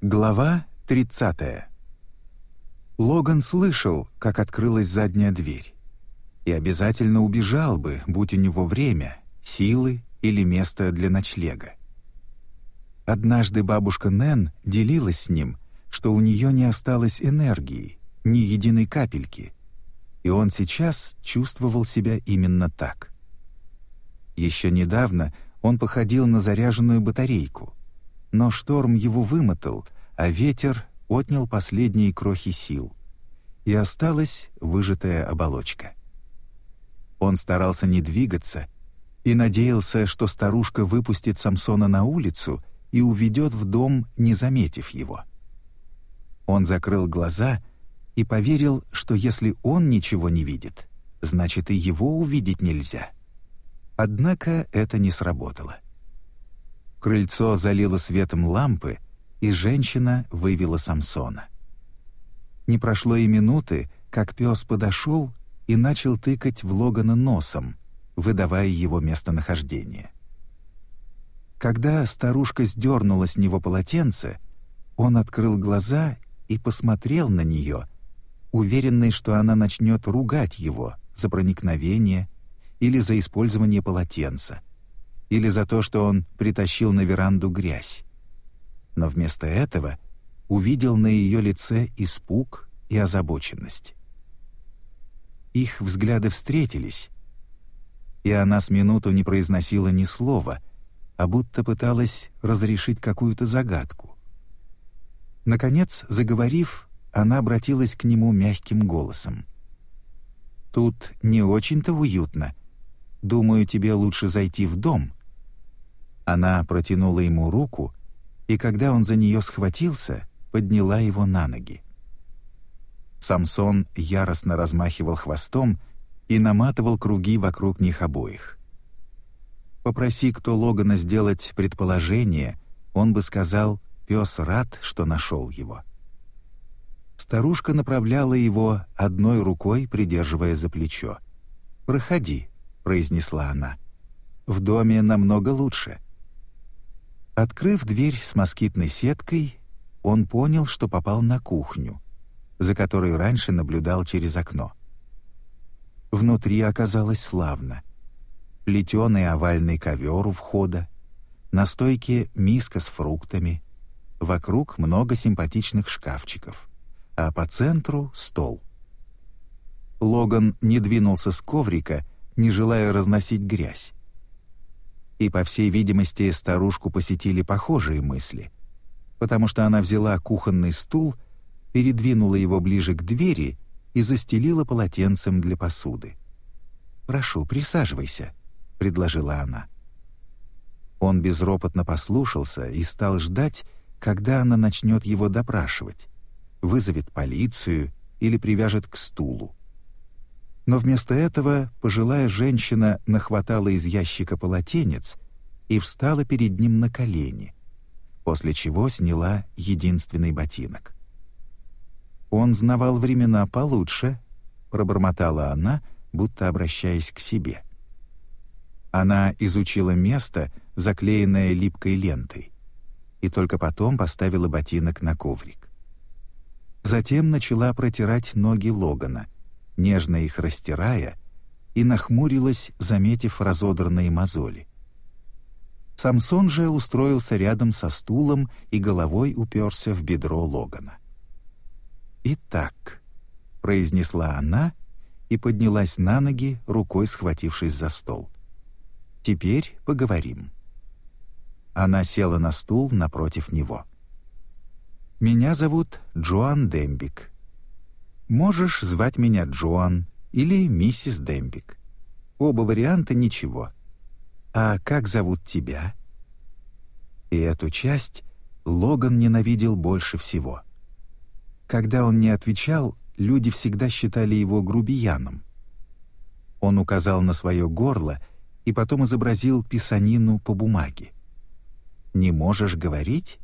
Глава 30. Логан слышал, как открылась задняя дверь. И обязательно убежал бы, будь у него время, силы или место для ночлега. Однажды бабушка Нэн делилась с ним, что у нее не осталось энергии, ни единой капельки, и он сейчас чувствовал себя именно так. Еще недавно он походил на заряженную батарейку — но шторм его вымотал, а ветер отнял последние крохи сил. И осталась выжатая оболочка. Он старался не двигаться и надеялся, что старушка выпустит Самсона на улицу и уведет в дом, не заметив его. Он закрыл глаза и поверил, что если он ничего не видит, значит и его увидеть нельзя. Однако это не сработало. Крыльцо залило светом лампы, и женщина вывела Самсона. Не прошло и минуты, как пес подошел и начал тыкать в Логана носом, выдавая его местонахождение. Когда старушка сдернула с него полотенце, он открыл глаза и посмотрел на нее, уверенный, что она начнет ругать его за проникновение или за использование полотенца — или за то, что он притащил на веранду грязь. Но вместо этого увидел на ее лице испуг и озабоченность. Их взгляды встретились, и она с минуту не произносила ни слова, а будто пыталась разрешить какую-то загадку. Наконец, заговорив, она обратилась к нему мягким голосом. «Тут не очень-то уютно. Думаю, тебе лучше зайти в дом. Она протянула ему руку, и когда он за нее схватился, подняла его на ноги. Самсон яростно размахивал хвостом и наматывал круги вокруг них обоих. Попроси кто Логана сделать предположение, он бы сказал «пес рад, что нашел его». Старушка направляла его одной рукой, придерживая за плечо. «Проходи», — произнесла она. «В доме намного лучше». Открыв дверь с москитной сеткой, он понял, что попал на кухню, за которой раньше наблюдал через окно. Внутри оказалось славно. Плетеный овальный ковер у входа, на стойке миска с фруктами, вокруг много симпатичных шкафчиков, а по центру — стол. Логан не двинулся с коврика, не желая разносить грязь и, по всей видимости, старушку посетили похожие мысли, потому что она взяла кухонный стул, передвинула его ближе к двери и застелила полотенцем для посуды. «Прошу, присаживайся», — предложила она. Он безропотно послушался и стал ждать, когда она начнет его допрашивать, вызовет полицию или привяжет к стулу. Но вместо этого пожилая женщина нахватала из ящика полотенец и встала перед ним на колени, после чего сняла единственный ботинок. «Он знавал времена получше», — пробормотала она, будто обращаясь к себе. Она изучила место, заклеенное липкой лентой, и только потом поставила ботинок на коврик. Затем начала протирать ноги Логана — нежно их растирая, и нахмурилась, заметив разодранные мозоли. Самсон же устроился рядом со стулом и головой уперся в бедро Логана. «Итак», — произнесла она и поднялась на ноги, рукой схватившись за стол. «Теперь поговорим». Она села на стул напротив него. «Меня зовут Джоан Дембик. Можешь звать меня Джоан или миссис Дембик. Оба варианта ничего. А как зовут тебя? И эту часть Логан ненавидел больше всего. Когда он не отвечал, люди всегда считали его грубияном. Он указал на свое горло и потом изобразил писанину по бумаге. «Не можешь говорить?»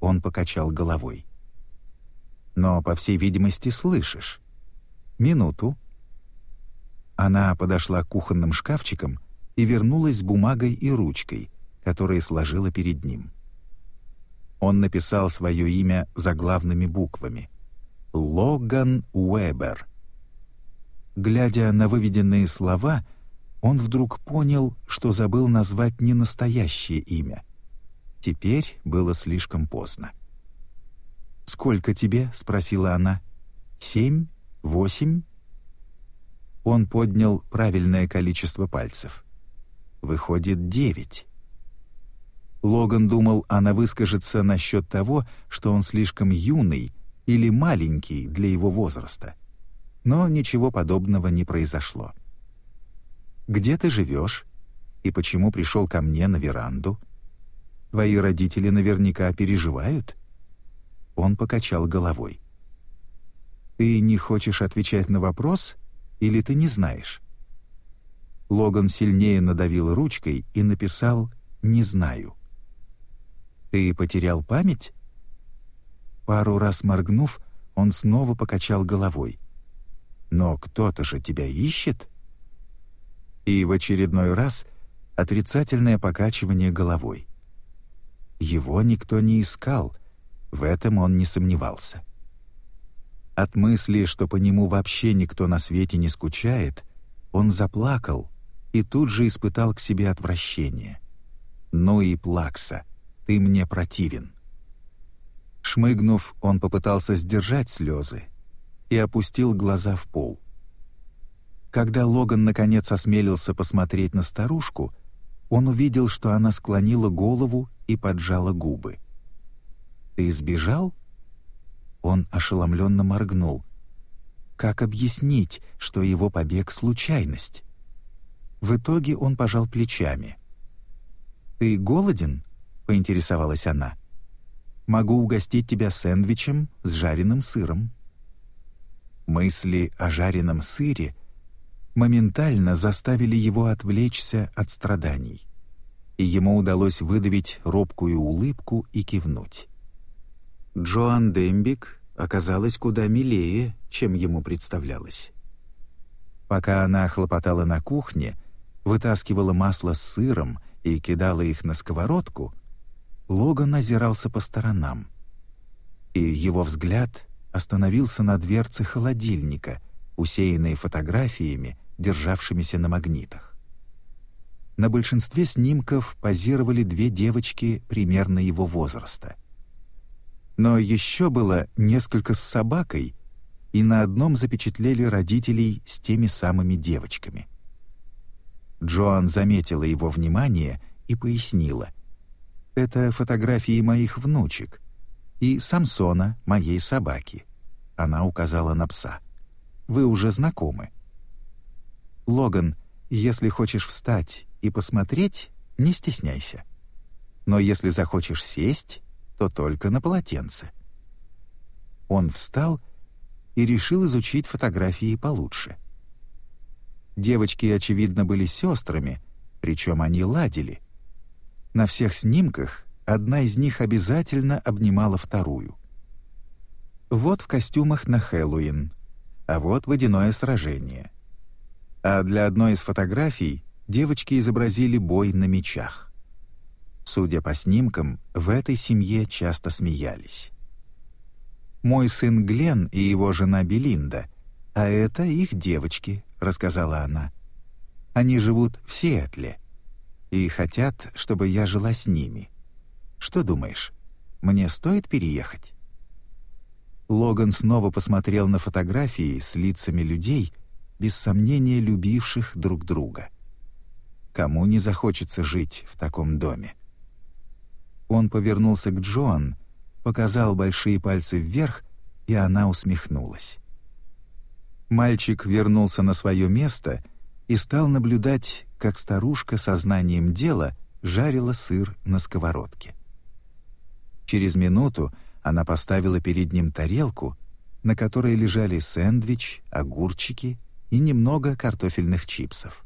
Он покачал головой но, по всей видимости, слышишь. Минуту». Она подошла к кухонным шкафчикам и вернулась с бумагой и ручкой, которые сложила перед ним. Он написал свое имя заглавными буквами. Логан Уэбер. Глядя на выведенные слова, он вдруг понял, что забыл назвать не настоящее имя. Теперь было слишком поздно. «Сколько тебе?» — спросила она. «Семь? Восемь?» Он поднял правильное количество пальцев. «Выходит, девять». Логан думал, она выскажется насчет того, что он слишком юный или маленький для его возраста. Но ничего подобного не произошло. «Где ты живешь? И почему пришел ко мне на веранду? Твои родители наверняка переживают?» Он покачал головой. «Ты не хочешь отвечать на вопрос, или ты не знаешь?» Логан сильнее надавил ручкой и написал «не знаю». «Ты потерял память?» Пару раз моргнув, он снова покачал головой. «Но кто-то же тебя ищет?» И в очередной раз отрицательное покачивание головой. Его никто не искал, в этом он не сомневался. От мысли, что по нему вообще никто на свете не скучает, он заплакал и тут же испытал к себе отвращение. «Ну и плакса!» ты мне противен». Шмыгнув, он попытался сдержать слезы и опустил глаза в пол. Когда Логан наконец осмелился посмотреть на старушку, он увидел, что она склонила голову и поджала губы. «Ты сбежал?» Он ошеломленно моргнул. Как объяснить, что его побег — случайность? В итоге он пожал плечами. «Ты голоден?» поинтересовалась она. «Могу угостить тебя сэндвичем с жареным сыром». Мысли о жареном сыре моментально заставили его отвлечься от страданий, и ему удалось выдавить робкую улыбку и кивнуть. Джоан Дембик оказалась куда милее, чем ему представлялось. Пока она хлопотала на кухне, вытаскивала масло с сыром и кидала их на сковородку, Логан озирался по сторонам. И его взгляд остановился на дверце холодильника, усеянной фотографиями, державшимися на магнитах. На большинстве снимков позировали две девочки примерно его возраста. Но еще было несколько с собакой, и на одном запечатлели родителей с теми самыми девочками. Джоан заметила его внимание и пояснила. Это фотографии моих внучек. И Самсона, моей собаки. Она указала на пса. Вы уже знакомы. Логан, если хочешь встать и посмотреть, не стесняйся. Но если захочешь сесть, то только на полотенце. Он встал и решил изучить фотографии получше. Девочки, очевидно, были сестрами, причем они ладили — на всех снимках одна из них обязательно обнимала вторую. Вот в костюмах на Хэллоуин, а вот водяное сражение. А для одной из фотографий девочки изобразили бой на мечах. Судя по снимкам, в этой семье часто смеялись. «Мой сын Глен и его жена Белинда, а это их девочки», — рассказала она. «Они живут в Сиэтле» и хотят, чтобы я жила с ними. Что думаешь, мне стоит переехать?» Логан снова посмотрел на фотографии с лицами людей, без сомнения любивших друг друга. Кому не захочется жить в таком доме? Он повернулся к Джоан, показал большие пальцы вверх, и она усмехнулась. Мальчик вернулся на свое место и стал наблюдать, как старушка со знанием дела жарила сыр на сковородке. Через минуту она поставила перед ним тарелку, на которой лежали сэндвич, огурчики и немного картофельных чипсов.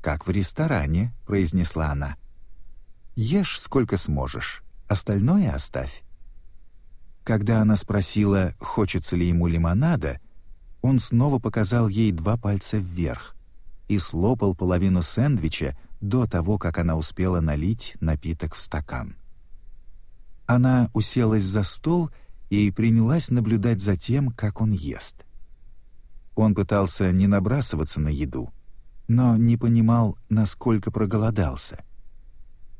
«Как в ресторане», — произнесла она. «Ешь сколько сможешь, остальное оставь». Когда она спросила, хочется ли ему лимонада, он снова показал ей два пальца вверх, и слопал половину сэндвича до того, как она успела налить напиток в стакан. Она уселась за стол и принялась наблюдать за тем, как он ест. Он пытался не набрасываться на еду, но не понимал, насколько проголодался.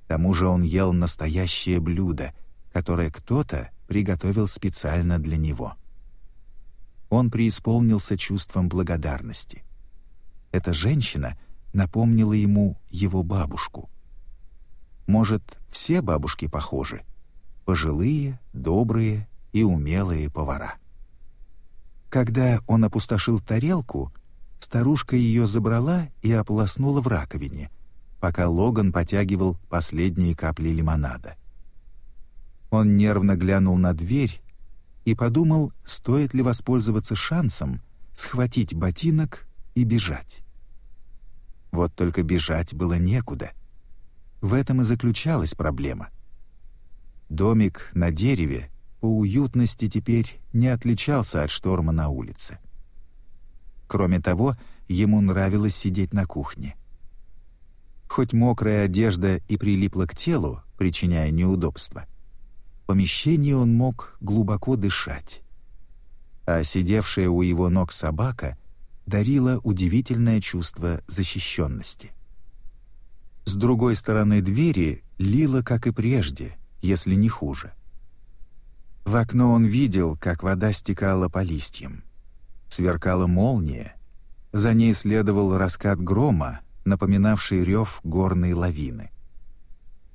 Тому же он ел настоящее блюдо, которое кто-то приготовил специально для него. Он преисполнился чувством благодарности. Эта женщина напомнила ему его бабушку. Может, все бабушки похожи? Пожилые, добрые и умелые повара. Когда он опустошил тарелку, старушка ее забрала и ополоснула в раковине, пока Логан потягивал последние капли лимонада. Он нервно глянул на дверь и подумал, стоит ли воспользоваться шансом схватить ботинок и бежать. Вот только бежать было некуда. В этом и заключалась проблема. Домик на дереве по уютности теперь не отличался от шторма на улице. Кроме того, ему нравилось сидеть на кухне. Хоть мокрая одежда и прилипла к телу, причиняя неудобства, в помещении он мог глубоко дышать. А сидевшая у его ног собака дарила удивительное чувство защищенности. С другой стороны двери лило, как и прежде, если не хуже. В окно он видел, как вода стекала по листьям. Сверкала молния, за ней следовал раскат грома, напоминавший рев горной лавины.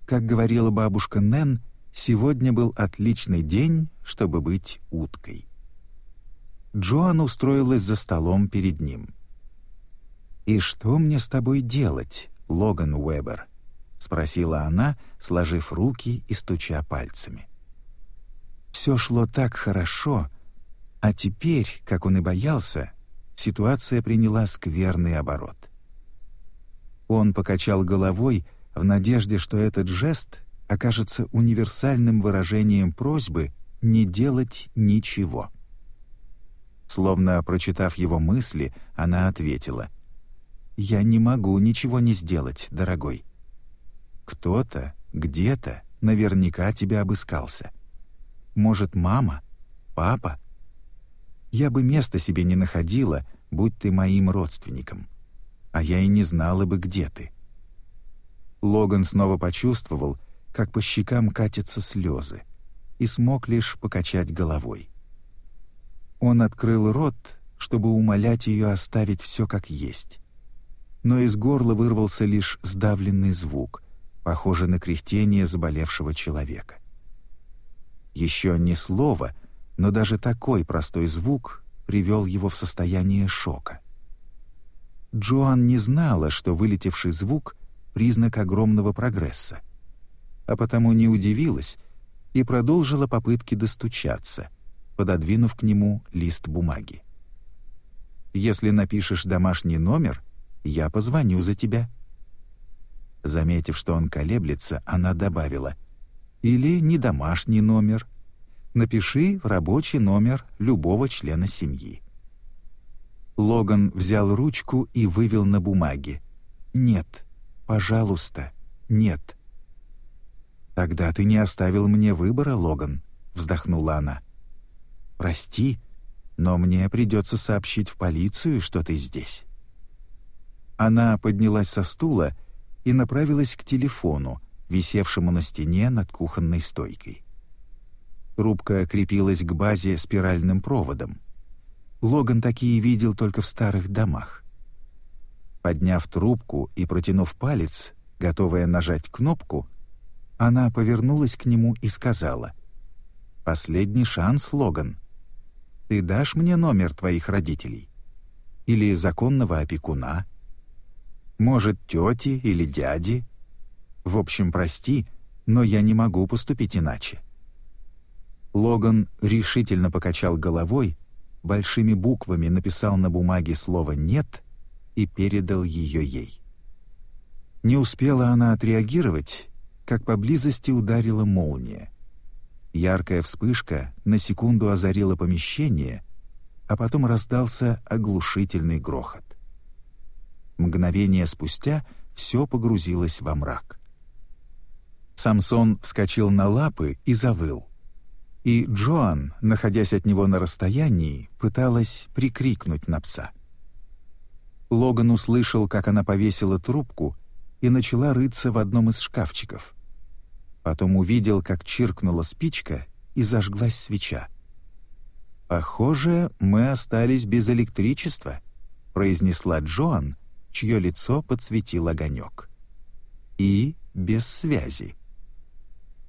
Как говорила бабушка Нэн, сегодня был отличный день, чтобы быть уткой. Джоан устроилась за столом перед ним. «И что мне с тобой делать, Логан Уэбер?» — спросила она, сложив руки и стуча пальцами. Все шло так хорошо, а теперь, как он и боялся, ситуация приняла скверный оборот. Он покачал головой в надежде, что этот жест окажется универсальным выражением просьбы не делать ничего. Словно прочитав его мысли, она ответила, «Я не могу ничего не сделать, дорогой. Кто-то, где-то наверняка тебя обыскался». Может, мама? Папа? Я бы места себе не находила, будь ты моим родственником. А я и не знала бы, где ты. Логан снова почувствовал, как по щекам катятся слезы, и смог лишь покачать головой. Он открыл рот, чтобы умолять ее оставить все как есть. Но из горла вырвался лишь сдавленный звук, похожий на кряхтение заболевшего человека. Еще ни слова, но даже такой простой звук привел его в состояние шока. Джоан не знала, что вылетевший звук — признак огромного прогресса, а потому не удивилась и продолжила попытки достучаться, пододвинув к нему лист бумаги. «Если напишешь домашний номер, я позвоню за тебя». Заметив, что он колеблется, она добавила — или не домашний номер. Напиши рабочий номер любого члена семьи. Логан взял ручку и вывел на бумаге. «Нет, пожалуйста, нет». «Тогда ты не оставил мне выбора, Логан», — вздохнула она. «Прости, но мне придется сообщить в полицию, что ты здесь». Она поднялась со стула и направилась к телефону, висевшему на стене над кухонной стойкой. Трубка крепилась к базе спиральным проводом. Логан такие видел только в старых домах. Подняв трубку и протянув палец, готовая нажать кнопку, она повернулась к нему и сказала, «Последний шанс, Логан. Ты дашь мне номер твоих родителей? Или законного опекуна? Может, тети или дяди?» В общем, прости, но я не могу поступить иначе». Логан решительно покачал головой, большими буквами написал на бумаге слово «нет» и передал ее ей. Не успела она отреагировать, как поблизости ударила молния. Яркая вспышка на секунду озарила помещение, а потом раздался оглушительный грохот. Мгновение спустя все погрузилось во мрак. Самсон вскочил на лапы и завыл. И Джоан, находясь от него на расстоянии, пыталась прикрикнуть на пса. Логан услышал, как она повесила трубку и начала рыться в одном из шкафчиков. Потом увидел, как чиркнула спичка и зажглась свеча. «Похоже, мы остались без электричества», — произнесла Джоан, чье лицо подсветил огонек. «И без связи».